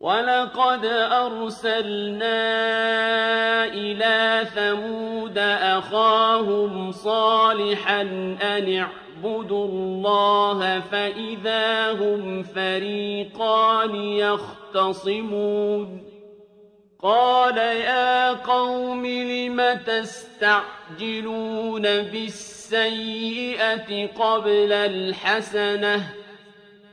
وَلَقَدْ أَرْسَلْنَا إِلَىٰ ثَمُودَ أَخَاهُمْ صَالِحًا أَنِ اعْبُدُوا اللَّهَ فَإِذَا هُمْ فَرِيقَانِ يَخْتَصِمُونَ قَالَ يَا قَوْمِ لِمَ تَسْتَعْجِلُونَ بِالسَّيِّئَةِ قَبْلَ الْحَسَنَةِ ۖ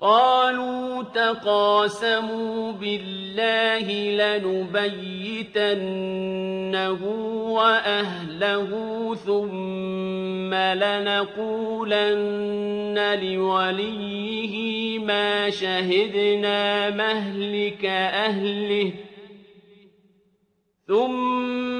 قَالُوا تَقَاسَمُوا بِاللَّهِ لَنُبَيِّتَنَّهُ وَأَهْلَهُ ثُمَّ لَنَقُولَنَّ لِوَلِيِّهِ مَا شَهِدْنَا مَهْلِكَ أَهْلِهِ ثُمَّ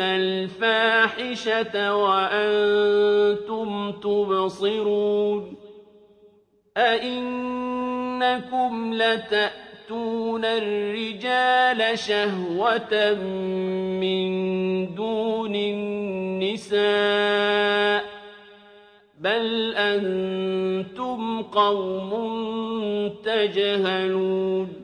الْفَاحِشَةَ وَأَنتُمْ تُبْصِرُونَ أَئِنَّكُمْ لَتَأْتُونَ الرِّجَالَ شَهْوَةً مِّن دُونِ النِّسَاءِ ۚ بَلْ أَنتُمْ قَوْمٌ تَجْهَلُونَ